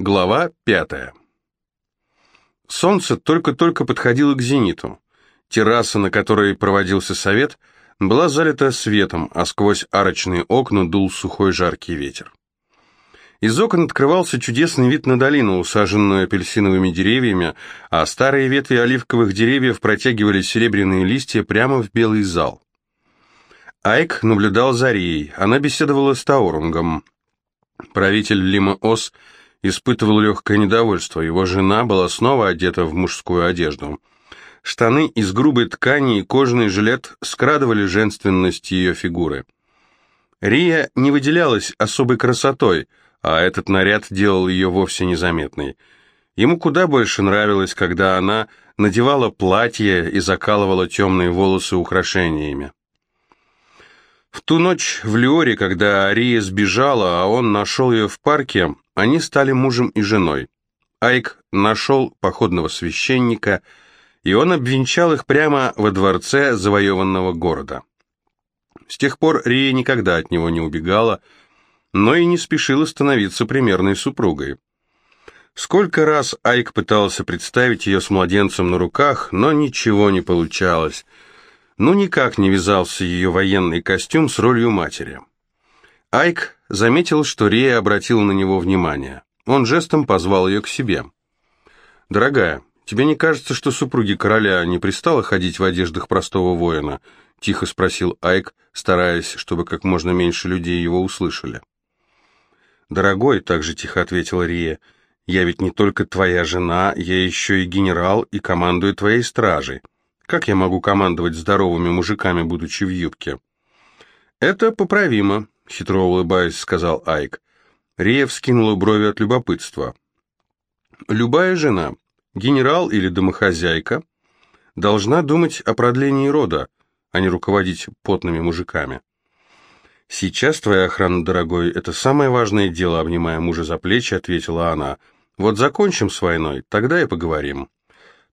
Глава пятая. Солнце только-только подходило к зениту. Терраса, на которой проводился совет, была залита светом, а сквозь арочные окна дул сухой жаркий ветер. Из окон открывался чудесный вид на долину, усаженную апельсиновыми деревьями, а старые ветви оливковых деревьев протягивали серебряные листья прямо в белый зал. Айк наблюдал за Рией, она беседовала с Таурунгом. Правитель Лима-Ос – испытывал легкое недовольство. Его жена была снова одета в мужскую одежду. Штаны из грубой ткани и кожаный жилет скрадывали женственность ее фигуры. Рия не выделялась особой красотой, а этот наряд делал ее вовсе незаметной. Ему куда больше нравилось, когда она надевала платье и закалывала темные волосы украшениями. В ту ночь в Леоре, когда Ария сбежала, а он нашел ее в парке, они стали мужем и женой. Айк нашел походного священника, и он обвенчал их прямо во дворце завоеванного города. С тех пор Рия никогда от него не убегала, но и не спешила становиться примерной супругой. Сколько раз Айк пытался представить ее с младенцем на руках, но ничего не получалось. Ну, никак не вязался ее военный костюм с ролью матери. Айк заметил, что Рия обратила на него внимание. Он жестом позвал ее к себе. «Дорогая, тебе не кажется, что супруге короля не пристало ходить в одеждах простого воина?» — тихо спросил Айк, стараясь, чтобы как можно меньше людей его услышали. «Дорогой», — также тихо ответила Рия, — «я ведь не только твоя жена, я еще и генерал и командую твоей стражей. Как я могу командовать здоровыми мужиками, будучи в юбке?» «Это поправимо», хитро улыбаясь, сказал Айк. Рия вскинула брови от любопытства. Любая жена, генерал или домохозяйка, должна думать о продлении рода, а не руководить потными мужиками. «Сейчас твоя охрана, дорогой, это самое важное дело», — обнимая мужа за плечи, ответила она. «Вот закончим с войной, тогда и поговорим».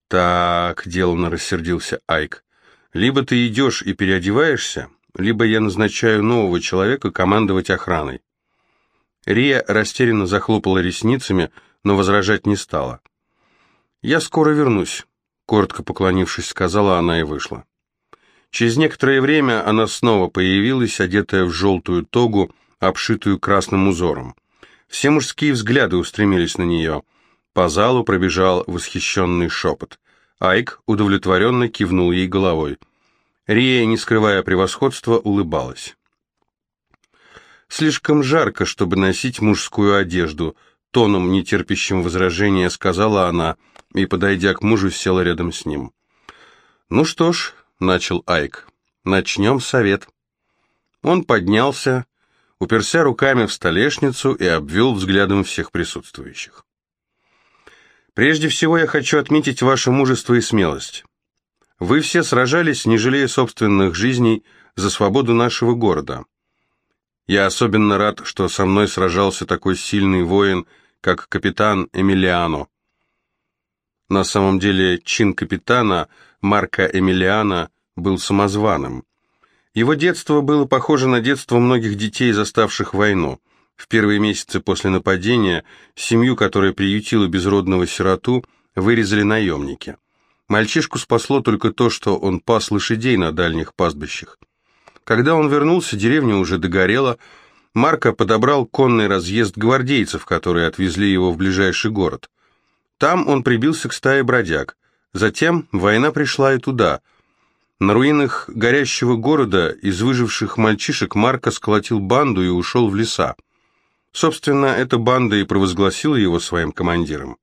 «Так», — деланно рассердился Айк, — «либо ты идешь и переодеваешься, либо я назначаю нового человека командовать охраной. Рия растерянно захлопала ресницами, но возражать не стала. «Я скоро вернусь», — коротко поклонившись, сказала она и вышла. Через некоторое время она снова появилась, одетая в желтую тогу, обшитую красным узором. Все мужские взгляды устремились на нее. По залу пробежал восхищенный шепот. Айк удовлетворенно кивнул ей головой. Рия, не скрывая превосходства, улыбалась. «Слишком жарко, чтобы носить мужскую одежду», тоном, нетерпящим возражения, сказала она, и, подойдя к мужу, села рядом с ним. «Ну что ж», — начал Айк, — «начнем совет». Он поднялся, уперся руками в столешницу и обвел взглядом всех присутствующих. «Прежде всего я хочу отметить ваше мужество и смелость. Вы все сражались, не жалея собственных жизней, за свободу нашего города. Я особенно рад, что со мной сражался такой сильный воин, как капитан Эмилиано. На самом деле чин капитана Марка Эмилиана был самозваным. Его детство было похоже на детство многих детей, заставших войну. В первые месяцы после нападения семью, которая приютила безродного сироту, вырезали наемники. Мальчишку спасло только то, что он пас лошадей на дальних пастбищах. Когда он вернулся, деревня уже догорела. Марко подобрал конный разъезд гвардейцев, которые отвезли его в ближайший город. Там он прибился к стае бродяг. Затем война пришла и туда. На руинах горящего города из выживших мальчишек Марко сколотил банду и ушел в леса. Собственно, эта банда и провозгласила его своим командиром.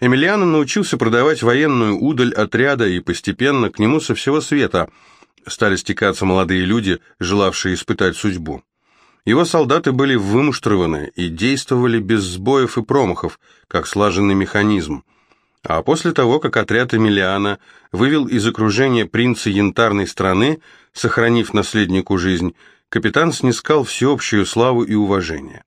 Эмилиано научился продавать военную удаль отряда, и постепенно к нему со всего света стали стекаться молодые люди, желавшие испытать судьбу. Его солдаты были вымуштрованы и действовали без сбоев и промахов, как слаженный механизм. А после того, как отряд Эмилиана вывел из окружения принца янтарной страны, сохранив наследнику жизнь, капитан снискал всеобщую славу и уважение.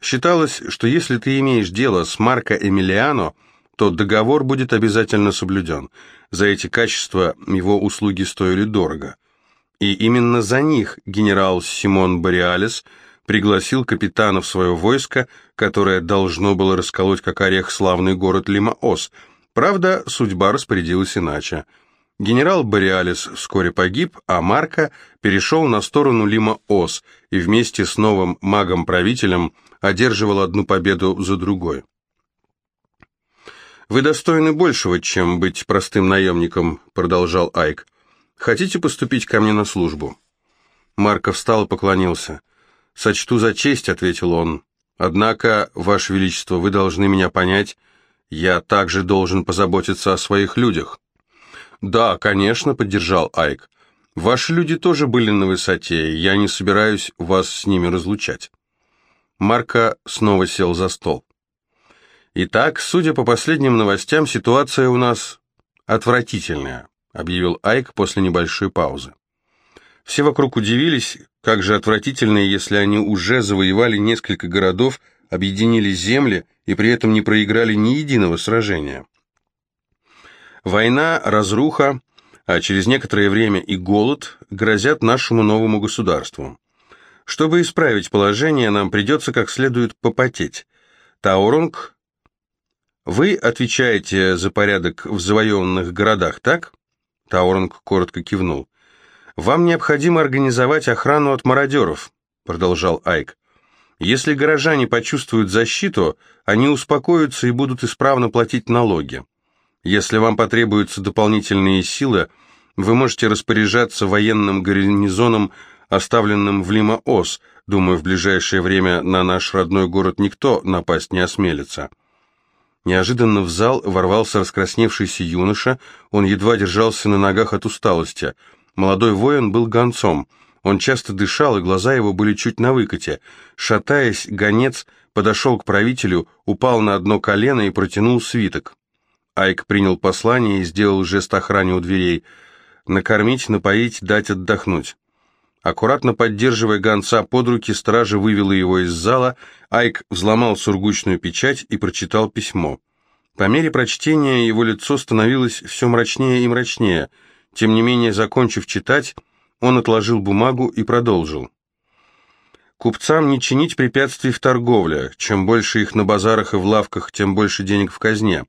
Считалось, что если ты имеешь дело с Марко Эмилиано – то договор будет обязательно соблюден. За эти качества его услуги стоили дорого. И именно за них генерал Симон Бориалес пригласил капитана в свое войско, которое должно было расколоть как орех славный город Лимаос. Правда, судьба распорядилась иначе. Генерал Бориалис вскоре погиб, а Марко перешел на сторону Лима-Ос и вместе с новым магом-правителем одерживал одну победу за другой. «Вы достойны большего, чем быть простым наемником», — продолжал Айк. «Хотите поступить ко мне на службу?» Марко встал и поклонился. «Сочту за честь», — ответил он. «Однако, Ваше Величество, вы должны меня понять, я также должен позаботиться о своих людях». «Да, конечно», — поддержал Айк. «Ваши люди тоже были на высоте, я не собираюсь вас с ними разлучать». Марко снова сел за стол. «Итак, судя по последним новостям, ситуация у нас отвратительная», — объявил Айк после небольшой паузы. Все вокруг удивились, как же отвратительно, если они уже завоевали несколько городов, объединили земли и при этом не проиграли ни единого сражения. Война, разруха, а через некоторое время и голод грозят нашему новому государству. Чтобы исправить положение, нам придется как следует попотеть. Таурунг, вы отвечаете за порядок в завоеванных городах, так? Таурунг коротко кивнул. Вам необходимо организовать охрану от мародеров, продолжал Айк. Если горожане почувствуют защиту, они успокоятся и будут исправно платить налоги. Если вам потребуются дополнительные силы, вы можете распоряжаться военным гарнизоном, оставленным в Лима-Ос. Думаю, в ближайшее время на наш родной город никто напасть не осмелится». Неожиданно в зал ворвался раскрасневшийся юноша, он едва держался на ногах от усталости. Молодой воин был гонцом. Он часто дышал, и глаза его были чуть на выкате. Шатаясь, гонец подошел к правителю, упал на одно колено и протянул свиток. Айк принял послание и сделал жест охране у дверей. Накормить, напоить, дать отдохнуть. Аккуратно поддерживая гонца под руки, стража вывела его из зала, Айк взломал сургучную печать и прочитал письмо. По мере прочтения его лицо становилось все мрачнее и мрачнее. Тем не менее, закончив читать, он отложил бумагу и продолжил. Купцам не чинить препятствий в торговле. Чем больше их на базарах и в лавках, тем больше денег в казне.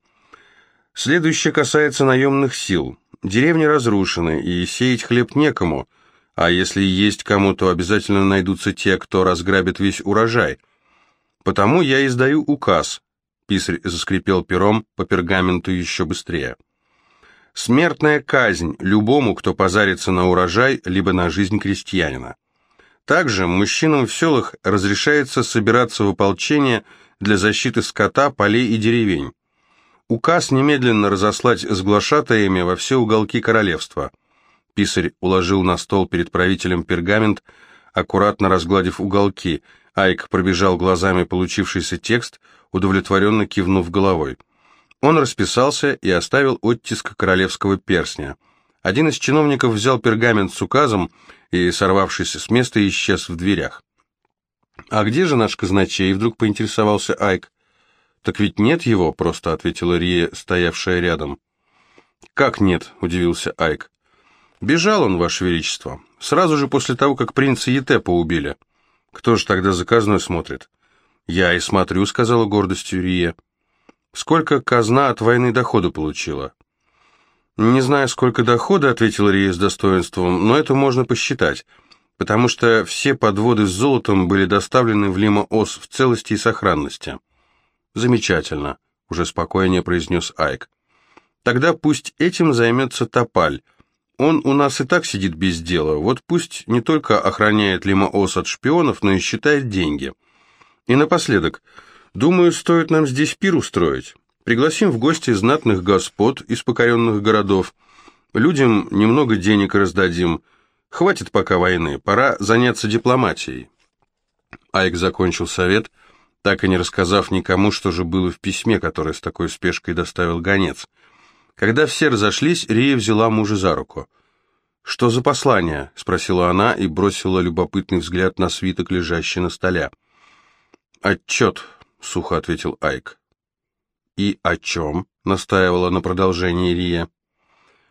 Следующее касается наемных сил. Деревни разрушены, и сеять хлеб некому, а если есть кому, то обязательно найдутся те, кто разграбит весь урожай. Потому я издаю указ. Писарь заскрипел пером по пергаменту еще быстрее. Смертная казнь любому, кто позарится на урожай, либо на жизнь крестьянина. Также мужчинам в селах разрешается собираться в ополчение для защиты скота, полей и деревень. Указ немедленно разослать с глашатаями во все уголки королевства. Писарь уложил на стол перед правителем пергамент, аккуратно разгладив уголки. Айк пробежал глазами получившийся текст, удовлетворенно кивнув головой. Он расписался и оставил оттиск королевского перстня. Один из чиновников взял пергамент с указом и, сорвавшись с места, исчез в дверях. «А где же наш казначей?» — вдруг поинтересовался Айк. «Так ведь нет его», — просто ответила Рия, стоявшая рядом. «Как нет?» — удивился Айк. «Бежал он, Ваше Величество, сразу же после того, как принца Етепа убили. Кто же тогда заказной смотрит?» «Я и смотрю», — сказала гордостью Рия. «Сколько казна от войны дохода получила?» «Не знаю, сколько дохода», — ответила Рия с достоинством, «но это можно посчитать, потому что все подводы с золотом были доставлены в Лима-Ос в целости и сохранности». «Замечательно», — уже спокойнее произнес Айк. «Тогда пусть этим займется Топаль. Он у нас и так сидит без дела, вот пусть не только охраняет Лимаос от шпионов, но и считает деньги. И напоследок, думаю, стоит нам здесь пир устроить. Пригласим в гости знатных господ из покоренных городов, людям немного денег раздадим. Хватит пока войны, пора заняться дипломатией». Айк закончил совет — так и не рассказав никому, что же было в письме, которое с такой спешкой доставил гонец. Когда все разошлись, Рия взяла мужа за руку. «Что за послание?» — спросила она и бросила любопытный взгляд на свиток, лежащий на столе. «Отчет», — сухо ответил Айк. «И о чем?» — настаивала на продолжении Рия.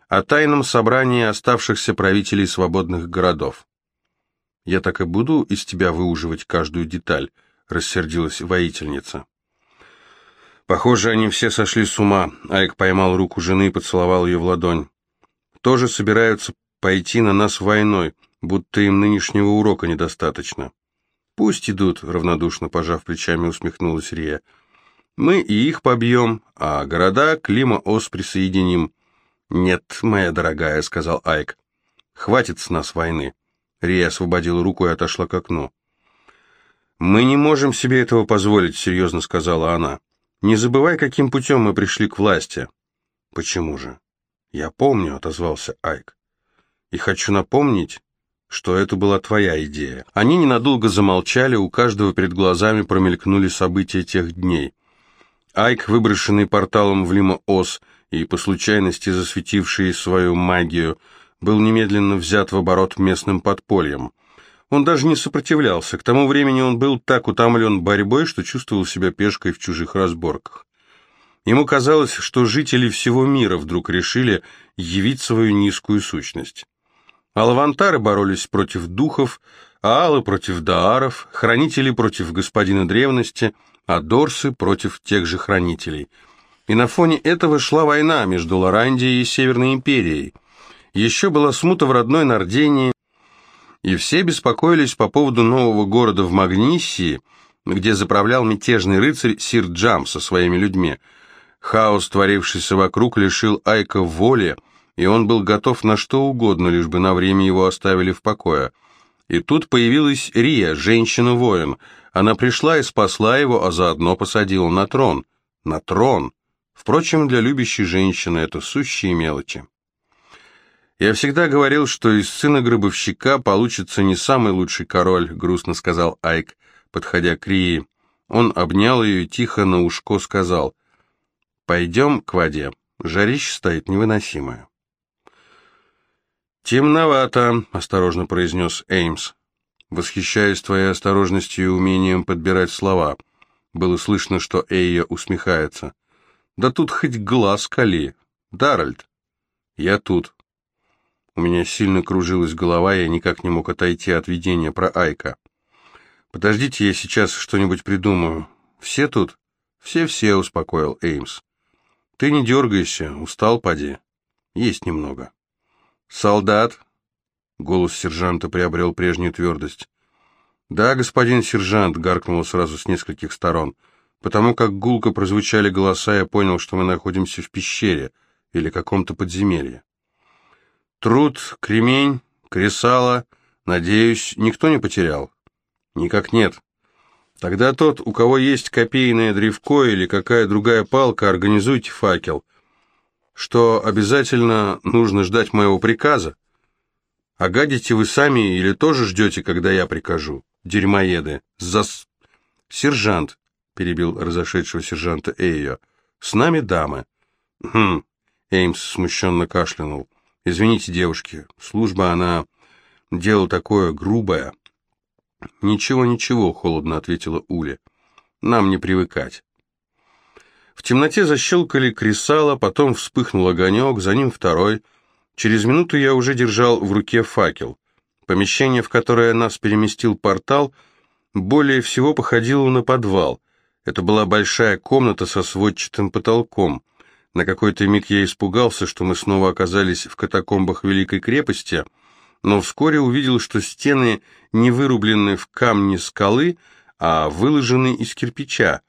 «О тайном собрании оставшихся правителей свободных городов». Я так и буду из тебя выуживать каждую деталь, рассердилась воительница. Похоже, они все сошли с ума. Айк поймал руку жены и поцеловал ее в ладонь. Тоже собираются пойти на нас войной, будто им нынешнего урока недостаточно. Пусть идут, равнодушно пожав плечами, усмехнулась Рия. Мы и их побьем, а города Клима-Ос присоединим. Нет, моя дорогая, сказал Айк. Хватит с нас войны. Рия освободила руку и отошла к окну. «Мы не можем себе этого позволить», — серьезно сказала она. «Не забывай, каким путем мы пришли к власти». «Почему же?» «Я помню», — отозвался Айк. «И хочу напомнить, что это была твоя идея». Они ненадолго замолчали, у каждого перед глазами промелькнули события тех дней. Айк, выброшенный порталом в Лима-Ос и по случайности засветивший свою магию, — был немедленно взят в оборот местным подпольем. Он даже не сопротивлялся, к тому времени он был так утомлен борьбой, что чувствовал себя пешкой в чужих разборках. Ему казалось, что жители всего мира вдруг решили явить свою низкую сущность. Алавантары боролись против духов, аалы против дааров, хранители против господина древности, а дорсы против тех же хранителей. И на фоне этого шла война между Лорандией и Северной империей – еще была смута в родной Нардении, и все беспокоились по поводу нового города в Магнисии, где заправлял мятежный рыцарь Сир Джам со своими людьми. Хаос, творившийся вокруг, лишил Айка воли, и он был готов на что угодно, лишь бы на время его оставили в покое. И тут появилась Рия, женщина-воин. Она пришла и спасла его, а заодно посадила на трон. На трон! Впрочем, для любящей женщины это сущие мелочи. «Я всегда говорил, что из сына гробовщика получится не самый лучший король», — грустно сказал Айк, подходя к Рии. Он обнял ее и тихо на ушко сказал, «Пойдем к воде, жарище стоит невыносимое». «Темновато», — осторожно произнес Эймс. Восхищаясь твоей осторожностью и умением подбирать слова. Было слышно, что Эйя усмехается. «Да тут хоть глаз кали. Даральд». «Я тут», у меня сильно кружилась голова, я никак не мог отойти от видения про Айка. «Подождите, я сейчас что-нибудь придумаю. Все тут?» «Все-все», — успокоил Эймс. «Ты не дергайся, устал, поди. Есть немного». «Солдат?» — голос сержанта приобрел прежнюю твердость. «Да, господин сержант», — гаркнуло сразу с нескольких сторон. Потому как гулко прозвучали голоса, я понял, что мы находимся в пещере или каком-то подземелье. Труд, кремень, кресало, надеюсь, никто не потерял? Никак нет. Тогда тот, у кого есть копейное древко или какая другая палка, организуйте факел. Что обязательно нужно ждать моего приказа? А гадите вы сами или тоже ждете, когда я прикажу? Дерьмоеды. Зас... Сержант, перебил разошедшего сержанта Эйо. С нами дамы. Хм. Эймс смущенно кашлянул. Извините, девушки, служба, она... Дело такое грубое. Ничего, ничего, холодно ответила Уля. Нам не привыкать. В темноте защелкали кресала, потом вспыхнул огонек, за ним второй. Через минуту я уже держал в руке факел. Помещение, в которое нас переместил портал, более всего походило на подвал. Это была большая комната со сводчатым потолком. На какой-то миг я испугался, что мы снова оказались в катакомбах Великой крепости, но вскоре увидел, что стены не вырублены в камне скалы, а выложены из кирпича.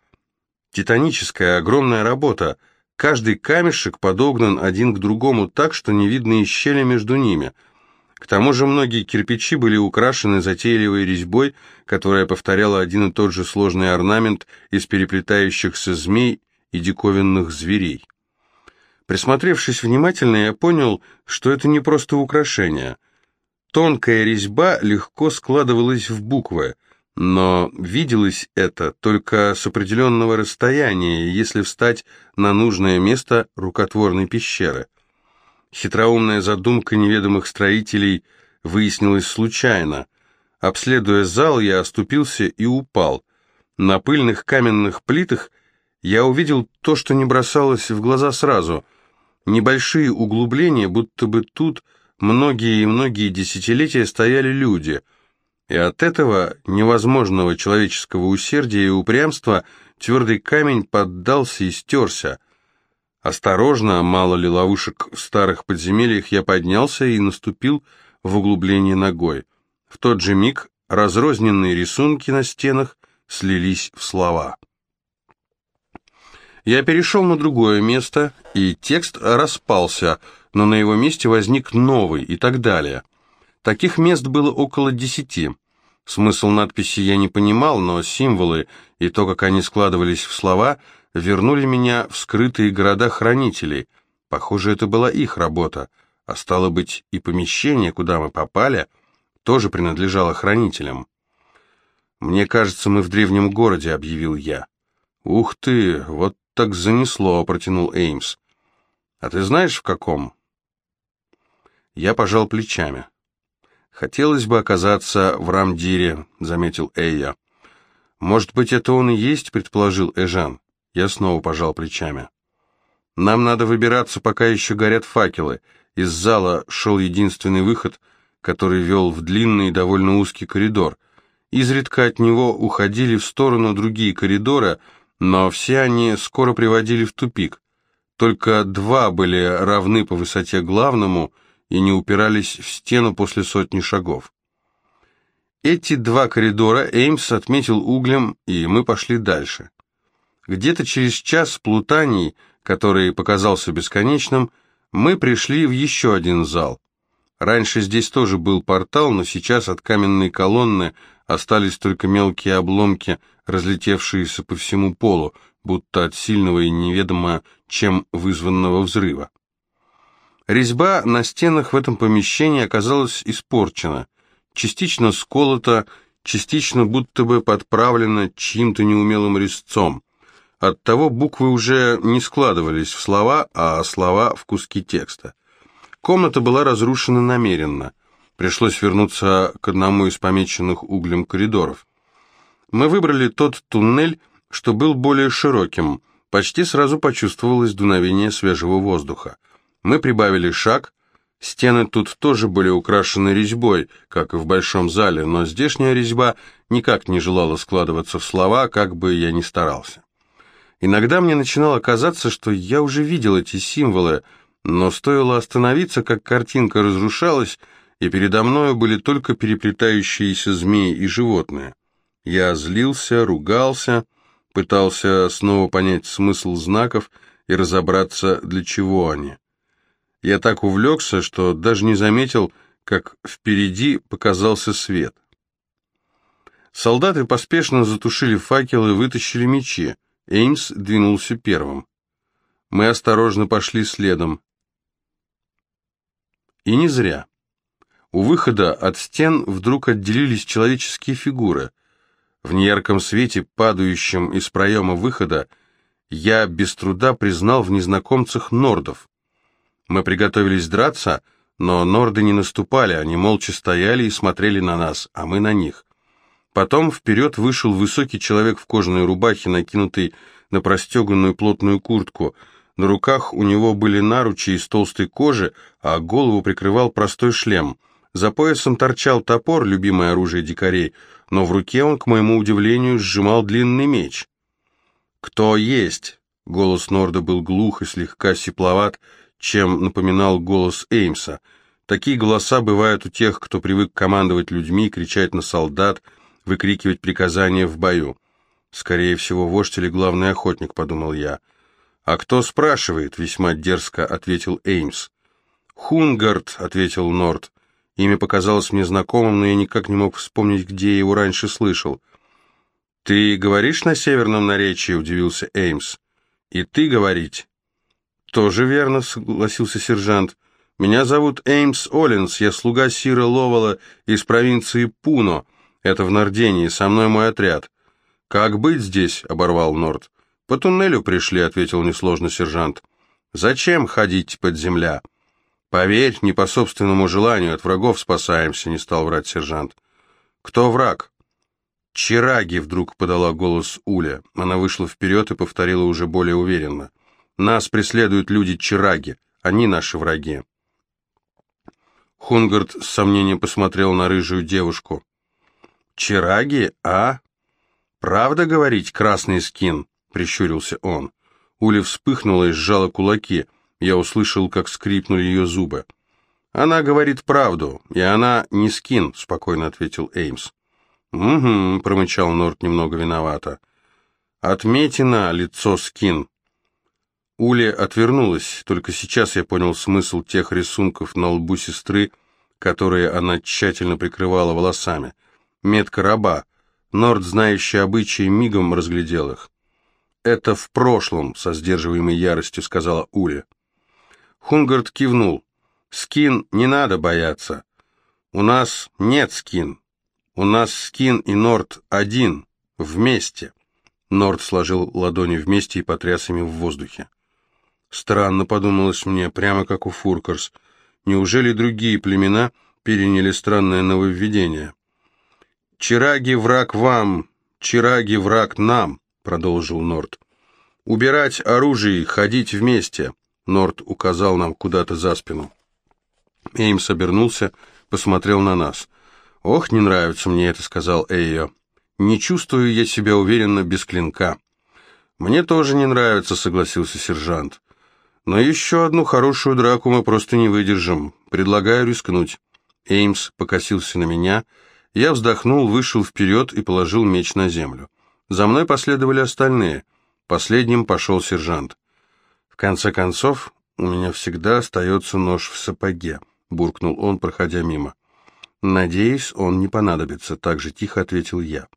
Титаническая огромная работа. Каждый камешек подогнан один к другому так, что не видно и щели между ними. К тому же многие кирпичи были украшены затейливой резьбой, которая повторяла один и тот же сложный орнамент из переплетающихся змей и диковинных зверей. Присмотревшись внимательно, я понял, что это не просто украшение. Тонкая резьба легко складывалась в буквы, но виделось это только с определенного расстояния, если встать на нужное место рукотворной пещеры. Хитроумная задумка неведомых строителей выяснилась случайно. Обследуя зал, я оступился и упал. На пыльных каменных плитах я увидел то, что не бросалось в глаза сразу — небольшие углубления, будто бы тут многие и многие десятилетия стояли люди. И от этого невозможного человеческого усердия и упрямства твердый камень поддался и стерся. Осторожно, мало ли ловушек в старых подземельях, я поднялся и наступил в углубление ногой. В тот же миг разрозненные рисунки на стенах слились в слова. Я перешел на другое место, и текст распался, но на его месте возник новый и так далее. Таких мест было около десяти. Смысл надписи я не понимал, но символы и то, как они складывались в слова, вернули меня в скрытые города хранителей. Похоже, это была их работа, а стало быть, и помещение, куда мы попали, тоже принадлежало хранителям. «Мне кажется, мы в древнем городе», — объявил я. «Ух ты, вот так занесло», — протянул Эймс. «А ты знаешь, в каком?» Я пожал плечами. «Хотелось бы оказаться в Рамдире», — заметил Эйя. «Может быть, это он и есть», — предположил Эжан. Я снова пожал плечами. «Нам надо выбираться, пока еще горят факелы». Из зала шел единственный выход, который вел в длинный и довольно узкий коридор. Изредка от него уходили в сторону другие коридоры, но все они скоро приводили в тупик. Только два были равны по высоте главному и не упирались в стену после сотни шагов. Эти два коридора Эймс отметил углем, и мы пошли дальше. Где-то через час плутаний, который показался бесконечным, мы пришли в еще один зал. Раньше здесь тоже был портал, но сейчас от каменной колонны остались только мелкие обломки, разлетевшиеся по всему полу, будто от сильного и неведомо чем вызванного взрыва. Резьба на стенах в этом помещении оказалась испорчена, частично сколота, частично будто бы подправлена чьим-то неумелым резцом. Оттого буквы уже не складывались в слова, а слова в куски текста. Комната была разрушена намеренно. Пришлось вернуться к одному из помеченных углем коридоров. Мы выбрали тот туннель, что был более широким. Почти сразу почувствовалось дуновение свежего воздуха. Мы прибавили шаг. Стены тут тоже были украшены резьбой, как и в большом зале, но здешняя резьба никак не желала складываться в слова, как бы я ни старался. Иногда мне начинало казаться, что я уже видел эти символы, но стоило остановиться, как картинка разрушалась, и передо мною были только переплетающиеся змеи и животные. Я злился, ругался, пытался снова понять смысл знаков и разобраться, для чего они. Я так увлекся, что даже не заметил, как впереди показался свет. Солдаты поспешно затушили факелы и вытащили мечи. Эймс двинулся первым. Мы осторожно пошли следом. И не зря. У выхода от стен вдруг отделились человеческие фигуры. В неярком свете, падающем из проема выхода, я без труда признал в незнакомцах нордов. Мы приготовились драться, но норды не наступали, они молча стояли и смотрели на нас, а мы на них. Потом вперед вышел высокий человек в кожаной рубахе, накинутый на простеганную плотную куртку. На руках у него были наручи из толстой кожи, а голову прикрывал простой шлем — за поясом торчал топор, любимое оружие дикарей, но в руке он, к моему удивлению, сжимал длинный меч. «Кто есть?» Голос Норда был глух и слегка сипловат, чем напоминал голос Эймса. Такие голоса бывают у тех, кто привык командовать людьми, кричать на солдат, выкрикивать приказания в бою. «Скорее всего, вождь или главный охотник», — подумал я. «А кто спрашивает?» — весьма дерзко ответил Эймс. «Хунгард», — ответил Норд. Имя показалось мне знакомым, но я никак не мог вспомнить, где я его раньше слышал. «Ты говоришь на северном наречии?» — удивился Эймс. «И ты говорить?» «Тоже верно», — согласился сержант. «Меня зовут Эймс Оллинс, я слуга Сира Ловала из провинции Пуно. Это в Нордении, со мной мой отряд». «Как быть здесь?» — оборвал Норд. «По туннелю пришли», — ответил несложно сержант. «Зачем ходить под земля?» «Поверь, не по собственному желанию, от врагов спасаемся», — не стал врать сержант. «Кто враг?» «Чираги», — вдруг подала голос Уля. Она вышла вперед и повторила уже более уверенно. «Нас преследуют люди Чираги, они наши враги». Хунгард с сомнением посмотрел на рыжую девушку. «Чираги, а? Правда говорить, красный скин?» — прищурился он. Уля вспыхнула и сжала кулаки. Я услышал, как скрипнули ее зубы. «Она говорит правду, и она не скин», — спокойно ответил Эймс. «Угу», — промычал Норт немного виновато. «Отметина, лицо скин». Уля отвернулась, только сейчас я понял смысл тех рисунков на лбу сестры, которые она тщательно прикрывала волосами. Метка раба. Норд, знающий обычаи, мигом разглядел их. «Это в прошлом», — со сдерживаемой яростью сказала Уля. Хунгард кивнул. «Скин не надо бояться. У нас нет скин. У нас скин и Норд один, вместе». Норд сложил ладони вместе и потряс ими в воздухе. Странно, подумалось мне, прямо как у Фуркарс. Неужели другие племена переняли странное нововведение? «Чираги враг вам, чираги враг нам», — продолжил Норд. «Убирать оружие, ходить вместе», — Норд указал нам куда-то за спину. Эймс обернулся, посмотрел на нас. «Ох, не нравится мне это», — сказал Эйо. «Не чувствую я себя уверенно без клинка». «Мне тоже не нравится», — согласился сержант. Но еще одну хорошую драку мы просто не выдержим. Предлагаю рискнуть. Эймс покосился на меня. Я вздохнул, вышел вперед и положил меч на землю. За мной последовали остальные. Последним пошел сержант. Конце концов, у меня всегда остается нож в сапоге, буркнул он, проходя мимо. Надеюсь, он не понадобится, так же тихо ответил я.